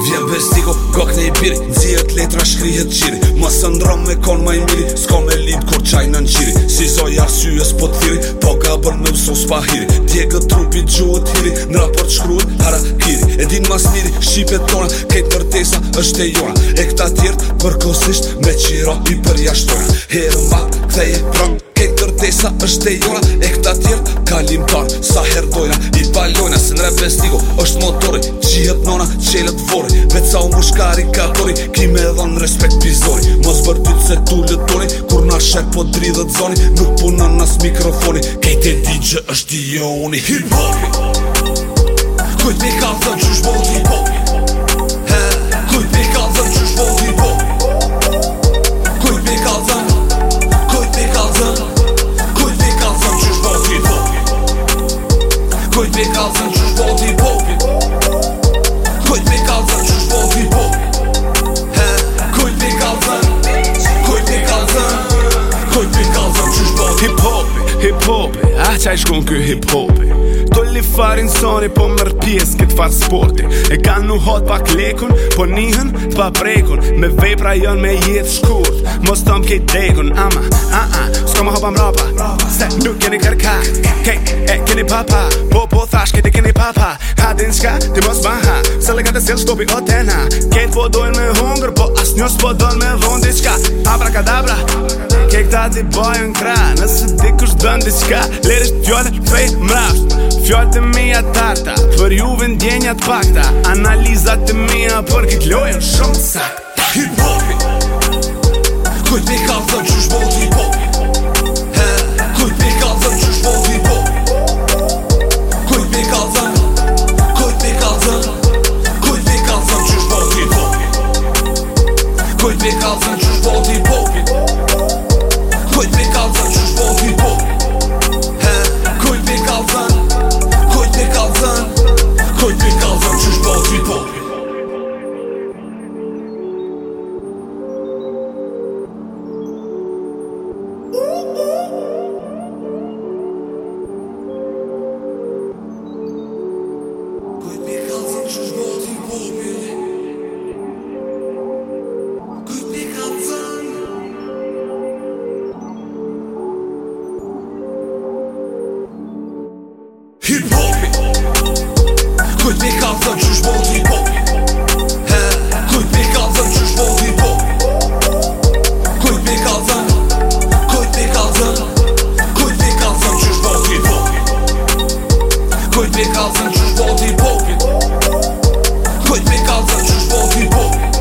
Vjen për stiko, kok një piri Dzihet letra, shkrihet qiri Ma së me kon ma i miri Sko me lind kur qaj në Si zo arsyës po të thiri Po ka bërë në usus pa hiri Djekë të trupi gjuhë hiri Në raport shkruhet hara kiri E din është e jonë E këta tjertë Me qiro i për Herë mba këtë e prëmë ndërtesa është e jona E këta tjerë kalim tarë Sa her dojna i palojna Se nre vestigo është motori Qihet nona qelet vori Me ca u mushkari katori Ki me dhon respekt pizori Mos vërtit se tu lëtoni Kur na shep po dridhët zoni Nuk punon nas mikrofoni Kejte di që është i joni Hip hop Kujt mi ka thë qush hip hop Kujt me kalzën që shboti popit Kujt me kalzën që shboti popit Kujt me kalzën Kujt me kalzën Kujt me kalzën që shboti Hip hopi, hip hopi A ah, qa i shkon kjo hip hopi Tolli farin sori po mërë pjesë këtë farë sporti E ka në hot pa klekun, po nihën të pa prekun Me vepra jon me jetë shkurt, mos tom kej degun Ama, a ah, a, ah, s'ko më hopa mrapa Se nuk keni kërka, kej, kej keni papa Po po thash këti keni papa Ha din shka ti mos ban ha Se le ka të sel shtopi o tena Kejt po dojnë me hunger Po as njo po dojnë me dhon di shka Abra kadabra Kej këta ti bojnë kra Nësë ti kush dojnë di shka Lerish t'jole fej mrasht Fjallë të mija tarta Për juve vendjenjat pakta Analizat të mija Për kët lojnë shumë sakta Hip hopi Hip hopi Kujt me kallës në quqë, po popit Kujt me kalzën që shboti pokit Kujt me kalzën që shboti pokit